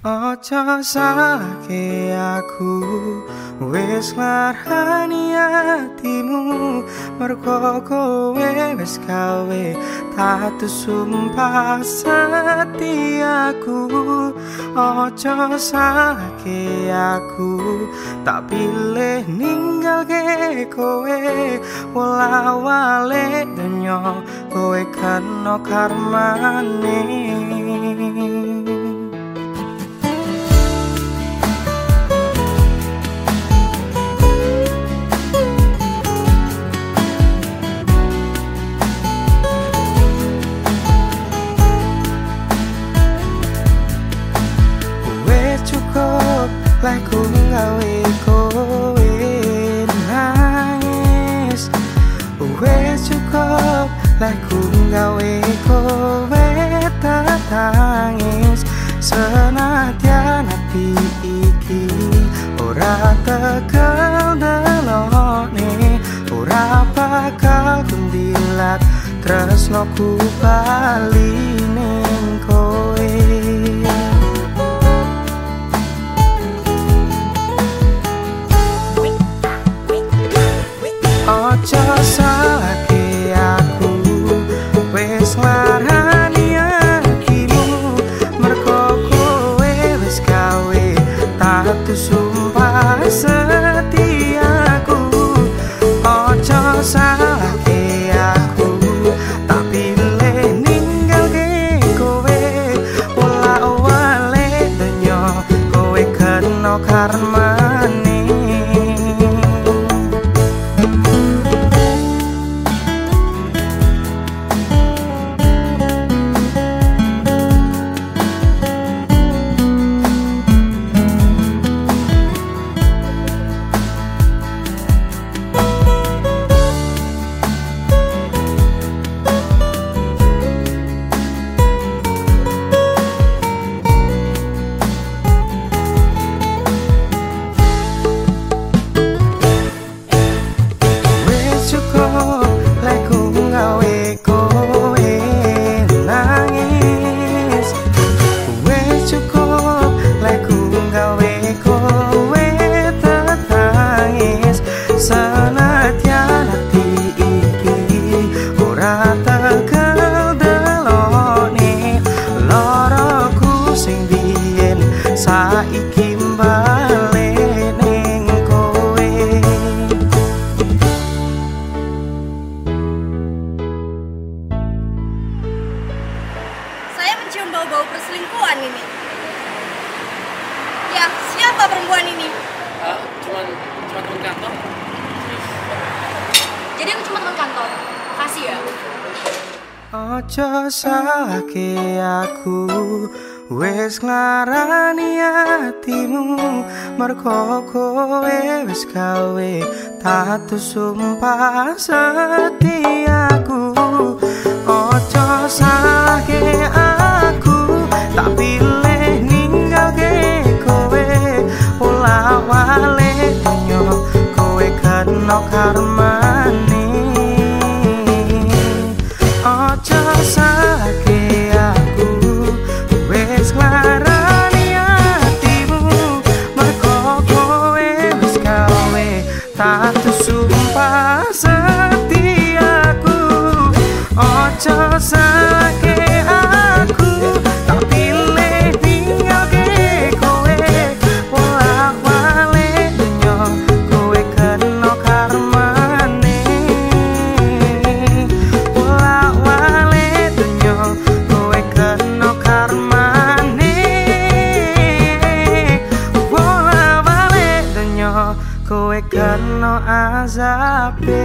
Ojo salahke aku wis ngarani atimu. Mergo kowe wis gawe tatu sumpah setiaku Ojo salahke aku tak pilih ninggalke kowe. Wala wale dunyo kowe kan no karmane lagu ngawe kowe tatangis Senadyan hati iki. Ora tekel delone Ora bakal kundilat Tresno ku bali ning kowe. Ojo salahke tatu Ya, siapa perempuan ini? Ah, cuman cuman teman kantor. Jadi aku cuma teman kantor. Kasih ya. Ojo salahke aku wis nglarani atimu mergo kowe wis gawe tatu sumpah setiaku karmane. Ojo salahke aku wis nglarani atimu mergo kowe wis gawe tatu sumpah kowe kena azabe.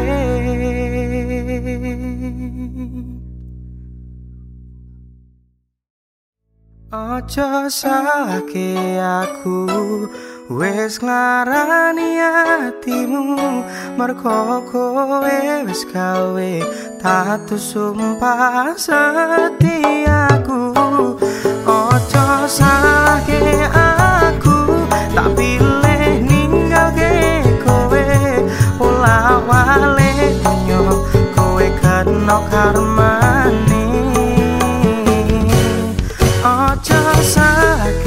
Ojo salahke aku wis nglarani atimu. Mergo kowe wis gawe tatu sumpah setiaku Ojo salahke karmane Ojo sakit